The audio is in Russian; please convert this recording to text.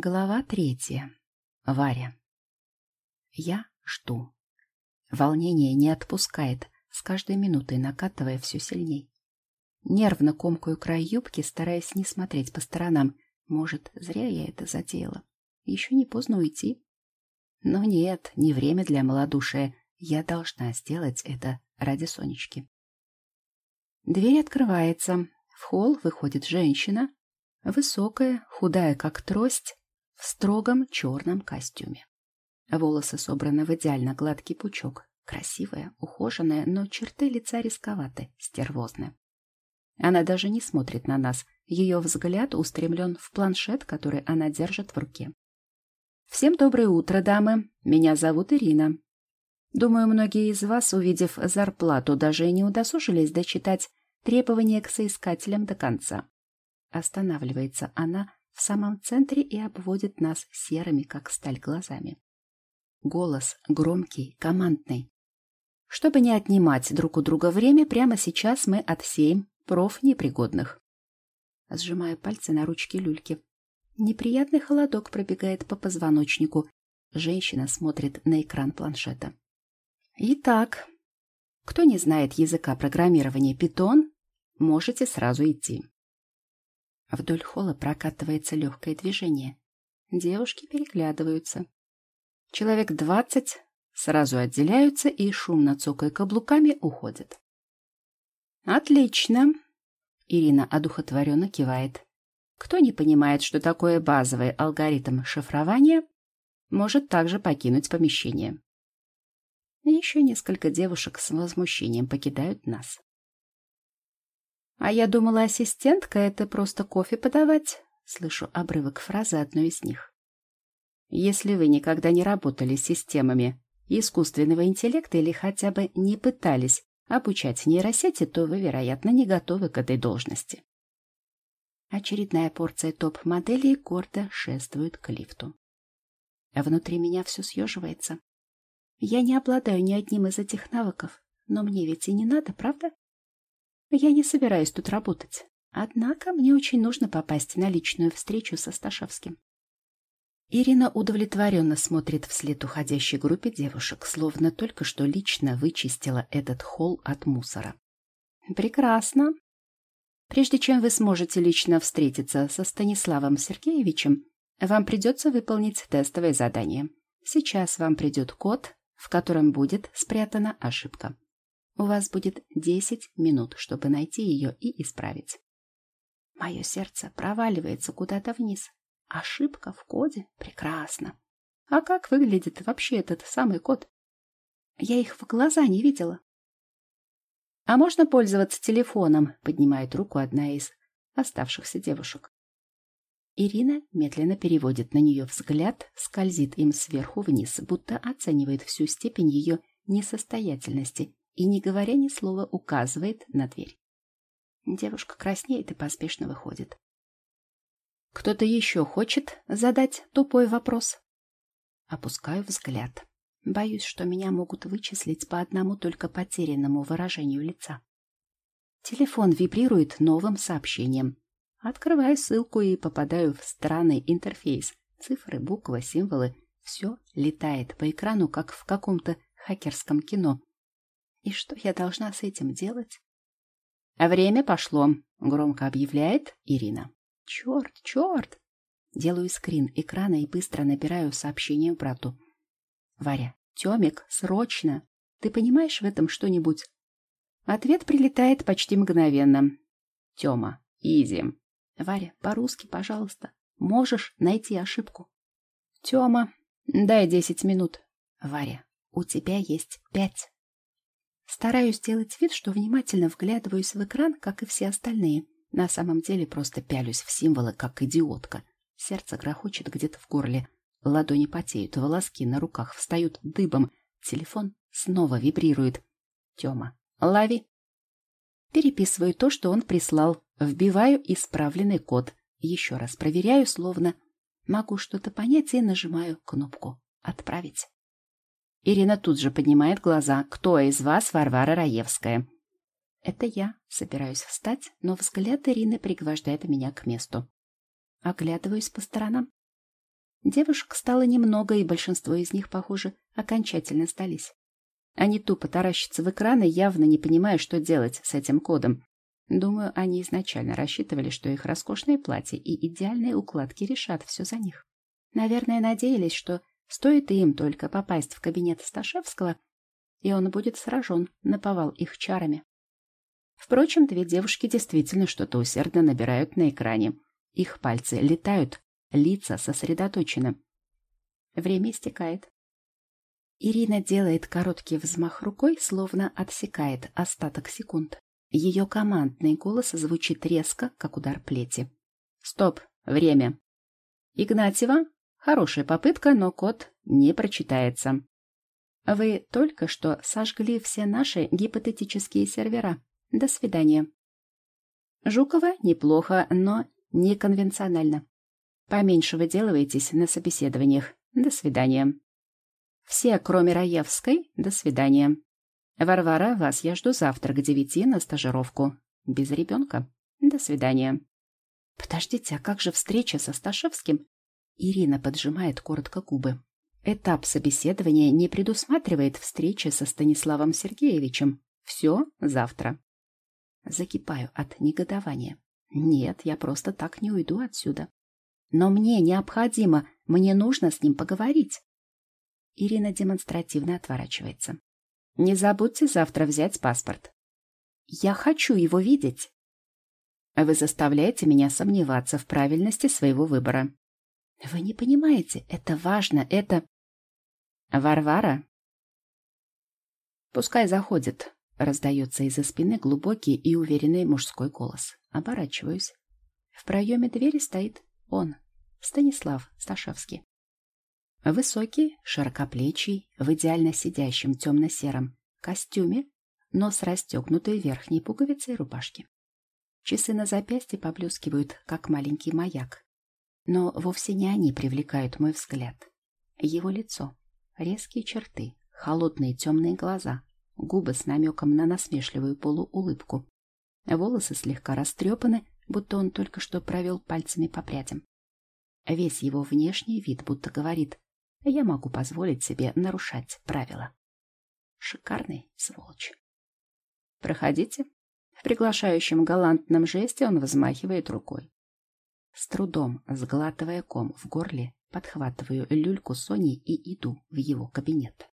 Глава третья. Варя. Я жду. Волнение не отпускает, с каждой минутой накатывая все сильней. Нервно комкаю край юбки, стараясь не смотреть по сторонам. Может, зря я это затеяла. Еще не поздно уйти. Но нет, не время для малодушия. Я должна сделать это ради Сонечки. Дверь открывается. В холл выходит женщина. Высокая, худая как трость, в строгом черном костюме. Волосы собраны в идеально гладкий пучок. Красивая, ухоженная, но черты лица рисковаты, стервозны. Она даже не смотрит на нас. Ее взгляд устремлен в планшет, который она держит в руке. «Всем доброе утро, дамы. Меня зовут Ирина. Думаю, многие из вас, увидев зарплату, даже и не удосужились дочитать требования к соискателям до конца. Останавливается она, в самом центре и обводит нас серыми, как сталь, глазами. Голос громкий, командный. Чтобы не отнимать друг у друга время, прямо сейчас мы отсеем профнепригодных. Сжимаю пальцы на ручке люльки. Неприятный холодок пробегает по позвоночнику. Женщина смотрит на экран планшета. Итак, кто не знает языка программирования Python, можете сразу идти. Вдоль холла прокатывается легкое движение. Девушки переглядываются. Человек двадцать сразу отделяются и, шумно цокая каблуками, уходят. «Отлично!» — Ирина одухотворенно кивает. «Кто не понимает, что такое базовый алгоритм шифрования, может также покинуть помещение». Еще несколько девушек с возмущением покидают нас. «А я думала, ассистентка — это просто кофе подавать», — слышу обрывок фразы одной из них. Если вы никогда не работали с системами искусственного интеллекта или хотя бы не пытались обучать нейросети, то вы, вероятно, не готовы к этой должности. Очередная порция топ-моделей гордо шествует к лифту. Внутри меня все съеживается. Я не обладаю ни одним из этих навыков, но мне ведь и не надо, правда? Я не собираюсь тут работать. Однако мне очень нужно попасть на личную встречу со Сташевским. Ирина удовлетворенно смотрит вслед уходящей группе девушек, словно только что лично вычистила этот холл от мусора. «Прекрасно. Прежде чем вы сможете лично встретиться со Станиславом Сергеевичем, вам придется выполнить тестовое задание. Сейчас вам придет код, в котором будет спрятана ошибка. У вас будет 10 минут, чтобы найти ее и исправить. Мое сердце проваливается куда-то вниз. Ошибка в коде? Прекрасно. А как выглядит вообще этот самый код? Я их в глаза не видела. А можно пользоваться телефоном, поднимает руку одна из оставшихся девушек. Ирина медленно переводит на нее взгляд, скользит им сверху вниз, будто оценивает всю степень ее несостоятельности и, не говоря ни слова, указывает на дверь. Девушка краснеет и поспешно выходит. Кто-то еще хочет задать тупой вопрос? Опускаю взгляд. Боюсь, что меня могут вычислить по одному только потерянному выражению лица. Телефон вибрирует новым сообщением. Открываю ссылку и попадаю в странный интерфейс. Цифры, буквы, символы. Все летает по экрану, как в каком-то хакерском кино. И что я должна с этим делать? «Время пошло», — громко объявляет Ирина. «Черт, черт!» Делаю скрин экрана и быстро набираю сообщение брату. «Варя, Темик, срочно! Ты понимаешь в этом что-нибудь?» Ответ прилетает почти мгновенно. «Тема, изи». «Варя, по-русски, пожалуйста. Можешь найти ошибку?» «Тема, дай десять минут». «Варя, у тебя есть пять». Стараюсь сделать вид, что внимательно вглядываюсь в экран, как и все остальные. На самом деле просто пялюсь в символы, как идиотка. Сердце грохочет где-то в горле. Ладони потеют, волоски на руках встают дыбом. Телефон снова вибрирует. Тёма, лови. Переписываю то, что он прислал. Вбиваю исправленный код. Еще раз проверяю, словно могу что-то понять и нажимаю кнопку «Отправить». Ирина тут же поднимает глаза. «Кто из вас Варвара Раевская?» «Это я». Собираюсь встать, но взгляд Ирины пригвождает меня к месту. Оглядываюсь по сторонам. Девушек стало немного, и большинство из них, похоже, окончательно сдались. Они тупо таращатся в экраны, явно не понимая, что делать с этим кодом. Думаю, они изначально рассчитывали, что их роскошные платья и идеальные укладки решат все за них. Наверное, надеялись, что стоит им только попасть в кабинет Сташевского, и он будет сражен, наповал их чарами. Впрочем, две девушки действительно что-то усердно набирают на экране. Их пальцы летают, лица сосредоточены. Время истекает. Ирина делает короткий взмах рукой, словно отсекает остаток секунд. Ее командный голос звучит резко, как удар плети. «Стоп! Время!» «Игнатьева? Хорошая попытка, но код не прочитается. Вы только что сожгли все наши гипотетические сервера. До свидания». Жукова неплохо, но неконвенционально. Поменьше выделывайтесь на собеседованиях. До свидания. Все, кроме Раевской, до свидания. Варвара, вас я жду завтра к девяти на стажировку. Без ребенка. До свидания. Подождите, а как же встреча со Сташевским? Ирина поджимает коротко губы. Этап собеседования не предусматривает встречи со Станиславом Сергеевичем. Все завтра. Закипаю от негодования. Нет, я просто так не уйду отсюда. Но мне необходимо, мне нужно с ним поговорить. Ирина демонстративно отворачивается. «Не забудьте завтра взять паспорт». «Я хочу его видеть». «Вы заставляете меня сомневаться в правильности своего выбора». «Вы не понимаете, это важно, это...» «Варвара?» «Пускай заходит», — раздается из-за спины глубокий и уверенный мужской голос. Оборачиваюсь. В проеме двери стоит он, Станислав Сташевский. Высокий, широкоплечий, в идеально сидящем темно-сером костюме, но с расстегнутой верхней пуговицей рубашки. Часы на запястье поблескивают, как маленький маяк. Но вовсе не они привлекают мой взгляд. Его лицо, резкие черты, холодные темные глаза, губы с намеком на насмешливую полуулыбку. Волосы слегка растрепаны, будто он только что провел пальцами по прядям. Весь его внешний вид будто говорит я могу позволить себе нарушать правила. Шикарный сволочь. Проходите. В приглашающем галантном жесте он взмахивает рукой. С трудом, сглатывая ком в горле, подхватываю люльку Сони и иду в его кабинет.